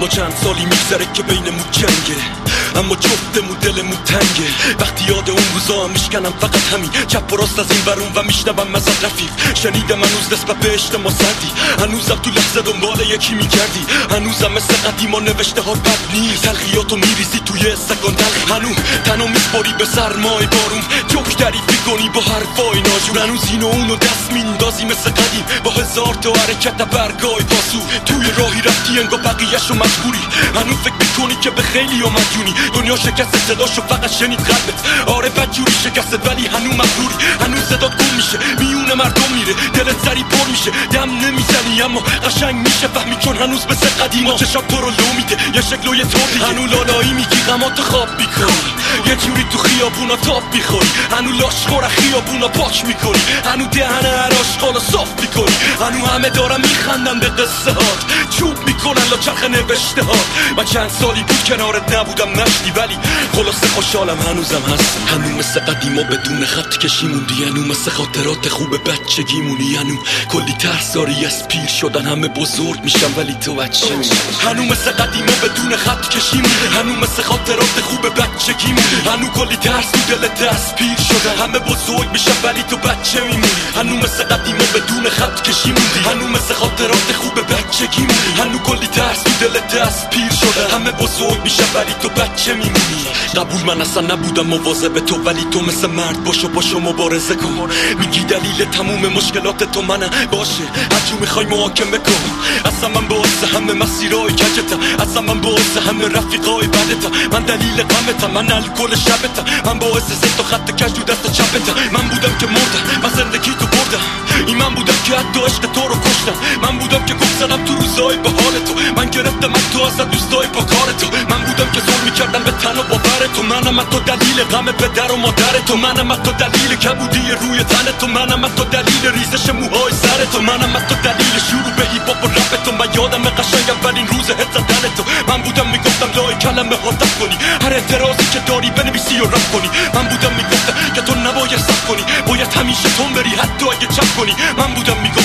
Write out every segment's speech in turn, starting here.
ما چند سالی میگذره که بینمون جنگه. اما جفتمون دلمون تنگه. وقتی یاد اون روزا هم میشکنم فقط همین. چپ و راست از این برون و میشنوم ازت رفیق. شنیدم هنوز نسبت به ما سردی. هنوزم تو لحظه دنبال یکی میگردی. هنوزم مثل قدیما نوشته ها بد نیست. تلخیاتو میریزی توی سکان تلخ هنوز تنو میسپاری به سرمای بارون. جوک تعریفی کنی با حرفای ناجور. هنوز اینو اونو دست میندازی مثل قدیم. با هزار تا حرکت برگای پاسو. توی راهی رفتی انگا بقیهشو مجبوری. هنوز فکر می‌کنی که به خیلی مدیونی دنیا شکست صداشو فقط شنید قلبت آره بدجوری شکست ولی هنوز مغروری هنوز صدات گم میشه میون مردم میره. دلت سری پر میشه دم نمی‌زنی. اما قشنگ میشه فهمی چون هنوز مثل قدیما. چشات تو رو لو میده یه شکل و یه طور هنو لالایی میگی غمات خواب می‌کنی یه جوری تو خیابونا تاپ می‌خوری. هنو لاشخور خیابونا پاک می‌کنی. هنو دهن هر آشغالا صاف می‌کنی. هنو همه دارم میخندن به قصه هات. چوب می‌کنن لا چرخ نوشته ها. من چند سالی بود کنارت نبودم نشتی ولی خلاصه خوشحالم هنوزم هست هنو مثل قدیما بدون خط کشی موندی هنو مثل خاطرات خوب بچگی مونی هنو کلی ترس داری از پیر شدن همه بزرگ میشم ولی تو بچه هنو مثل قدیما بدون خط کشی موندی هنو مثل خاطرات خوب بچگی مونی هنو کلی ترس تو دل دست پیر شدن همه بزرگ میشم ولی تو بچه میمونی هنو مثل قدیما بدون خط کشی موندی هنو مثل خاطرات خوب بچگی مونی هنو کلی ترس تو دل دست پیر شدن همه بزرگ میشم ولی تو بچه میمونی قبول من اصلا نبودم مواظب تو ولی تو مثل مرد باشو باشو مبارزه کن. میگی دلیل تموم مشکلات تو منم باشه هرچی می‌خوای محاکمه کن. اصلا من باعث همه مسیرهای کجتم اصلا من باعث همه رفیقای بدتم من دلیل غمتم من الکل شبتم من باعث زد و خط کج تو دست چپتم من بودم که مردم من زندگی تو بردم. این من بودم که حتی عشق تو رو کشتم. من بودم که گفت تو روزای به حال تو گرفتم من تو از دوستای با تو من بودم که زور می‌کردن به تن و باور تو منم تو دلیل غم پدر و مادر تو منم تو دلیل کبودی روی تن تو منم تو دلیل ریزش موهای سر تو منم تو دلیل شروع به هیپ و رپ تو من یادم قشنگ اولین روز هد زدن تو من بودم می‌گفتم لای کلمه ها کنی. هر اعتراضی که داری بنویسی و رپ کنی. من بودم می‌گفتم که تو نباید سب کنی. باید همیشه تون بری حتی اگه چپ کنی. من بودم می‌گفتم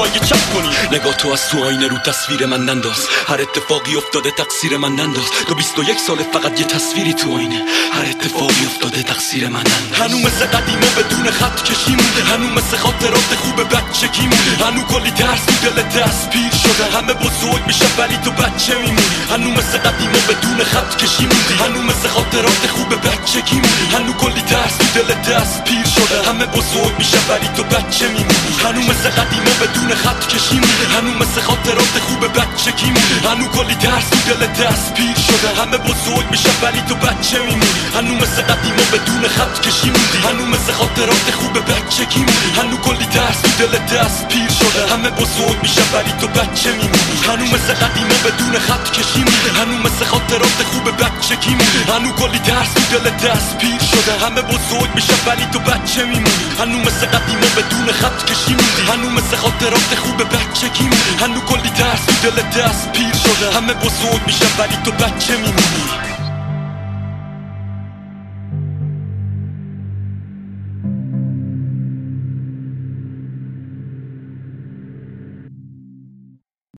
اگه چپ کنی. نگاه تو از تو آینه رو تصویر من ننداز. هر اتفاقی افتاده تقصیر من ننداز. تو 21 سال فقط یه تصویری تو آینه. هر اتفاقی افتاده تقصیر من ننداز. هنو مثل قدیما بدون خط کشی مونده. هنو مثل خاطرات خوب بچگی مونده. هنو کلی درس تو دل دست پیر شده. همه بزرگ میشه ولی تو بچه میمونی. هنو مثل قدیما بدون خط کشی موندی هنو مثل خاطرات خوب بچگی موندی هنو کلی درس تو دل دست پیر شده. همه بزرگ میشه ولی تو بچه میمونی. هنو مثل قدیما بدون خط کشی موندی هنو مثل خاطرات خوب بچگی موندی هنو کلی درس تو دل دست پیر شده. همه بزرگ میشه ولی تو بچه میمونی. هنو مثل قدیما بدون خط کشی هنو مثل خاطرات خوب بچگی موندی هنو کلی درس تو دل دست پیر شده. همه بزرگ میشه ولی تو بچه میمونی. هنو مثل قدیما بدون خط کشی موندی هنو مثل خاطرات خوب بچگی موندی هنو کلی درس تو دل دست پیر شده. همه بزرگ میشه ولی تو بچه میمونی. هنو مثل قدیما بدون خط کشی هنو مثل خاطرات خوب بچگی موندی هنو کلی درس تو دل دست پیر شده. همه بزرگ میشه ولی تو بچه میمونی.